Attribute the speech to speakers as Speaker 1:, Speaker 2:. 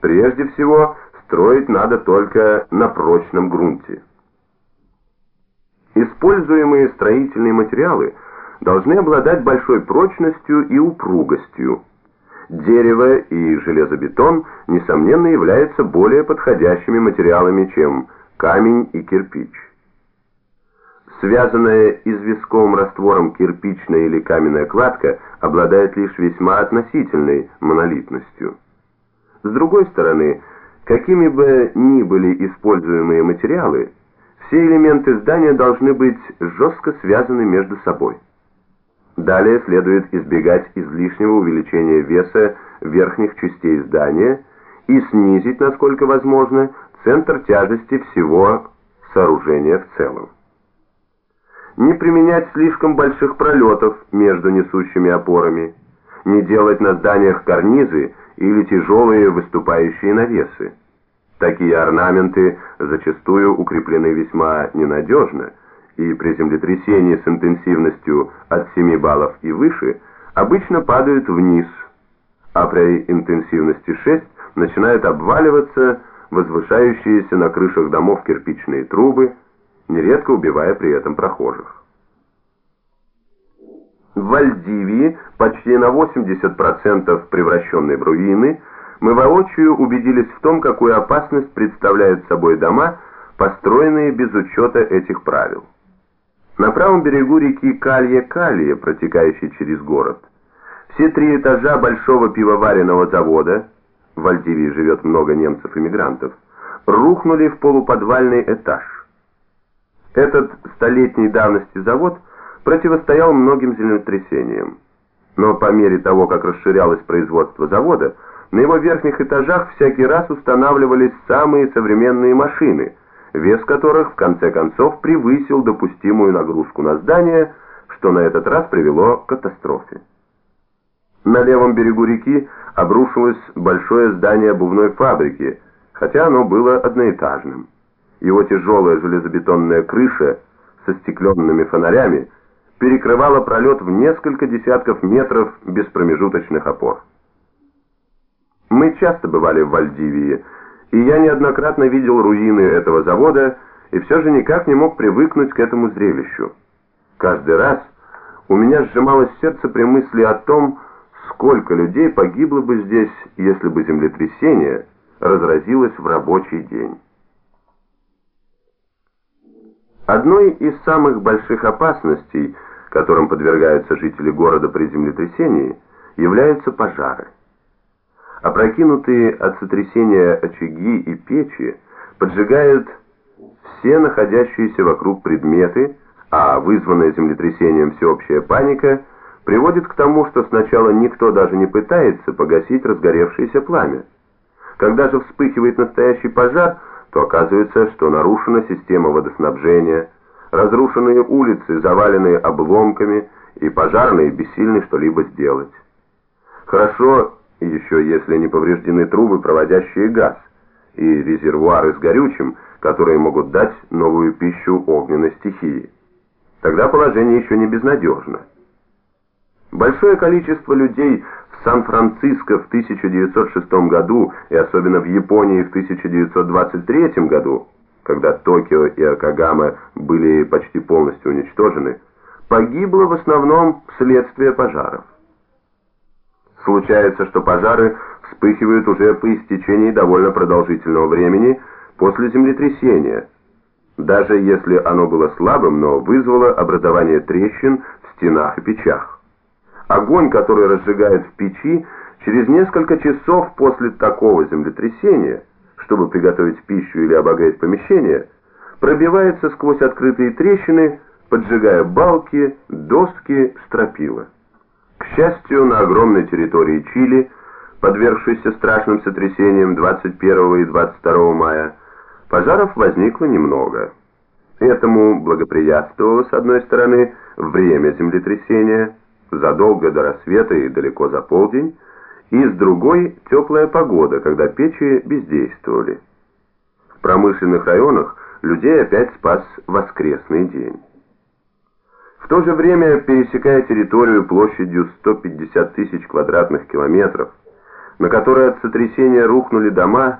Speaker 1: Прежде всего, строить надо только на прочном грунте. Используемые строительные материалы должны обладать большой прочностью и упругостью. Дерево и железобетон, несомненно, являются более подходящими материалами, чем камень и кирпич. Связанная известковым раствором кирпичная или каменная кладка обладает лишь весьма относительной монолитностью. С другой стороны, какими бы ни были используемые материалы, все элементы здания должны быть жестко связаны между собой. Далее следует избегать излишнего увеличения веса верхних частей здания и снизить, насколько возможно, центр тяжести всего сооружения в целом. Не применять слишком больших пролетов между несущими опорами, не делать на зданиях карнизы или тяжелые выступающие навесы. Такие орнаменты зачастую укреплены весьма ненадежно, и при землетрясении с интенсивностью от 7 баллов и выше обычно падают вниз, а при интенсивности 6 начинают обваливаться возвышающиеся на крышах домов кирпичные трубы, нередко убивая при этом прохожих. В Вальдивии, почти на 80% превращенной в руины, мы воочию убедились в том, какую опасность представляют собой дома, построенные без учета этих правил. На правом берегу реки Калья-Калья, протекающей через город, все три этажа большого пивоваренного завода, в Вальдивии живет много немцев-иммигрантов, рухнули в полуподвальный этаж. Этот столетней давности завод противостоял многим землетрясениям. Но по мере того, как расширялось производство завода, на его верхних этажах всякий раз устанавливались самые современные машины, вес которых в конце концов превысил допустимую нагрузку на здание, что на этот раз привело к катастрофе. На левом берегу реки обрушилось большое здание обувной фабрики, хотя оно было одноэтажным. Его тяжелая железобетонная крыша со стекленными фонарями перекрывала пролет в несколько десятков метров без промежуточных опор. Мы часто бывали в Вальдивии, и я неоднократно видел руины этого завода и все же никак не мог привыкнуть к этому зрелищу. Каждый раз у меня сжималось сердце при мысли о том, сколько людей погибло бы здесь, если бы землетрясение разразилось в рабочий день. Одной из самых больших опасностей, которым подвергаются жители города при землетрясении, являются пожары. Опрокинутые от сотрясения очаги и печи поджигают все находящиеся вокруг предметы, а вызванная землетрясением всеобщая паника приводит к тому, что сначала никто даже не пытается погасить разгоревшееся пламя. Когда же вспыхивает настоящий пожар, то оказывается, что нарушена система водоснабжения, разрушенные улицы, заваленные обломками, и пожарные бессильны что-либо сделать. Хорошо, еще если не повреждены трубы, проводящие газ, и резервуары с горючим, которые могут дать новую пищу огненной стихии. Тогда положение еще не безнадежно. Большое количество людей в Сан-Франциско в 1906 году и особенно в Японии в 1923 году, когда Токио и Акагама были почти полностью уничтожены, погибло в основном вследствие пожаров. Случается, что пожары вспыхивают уже по истечении довольно продолжительного времени после землетрясения, даже если оно было слабым, но вызвало образование трещин в стенах и печах. Огонь, который разжигают в печи, через несколько часов после такого землетрясения, чтобы приготовить пищу или обогреть помещение, пробивается сквозь открытые трещины, поджигая балки, доски, стропила. К счастью, на огромной территории Чили, подвергшейся страшным сотрясениям 21 и 22 мая, пожаров возникло немного. Этому благоприятствовало, с одной стороны, время землетрясения, задолго до рассвета и далеко за полдень, и с другой теплая погода, когда печи бездействовали. В промышленных районах людей опять спас воскресный день. В то же время, пересекая территорию площадью 150 тысяч квадратных километров, на которой от сотрясения рухнули дома,